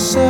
so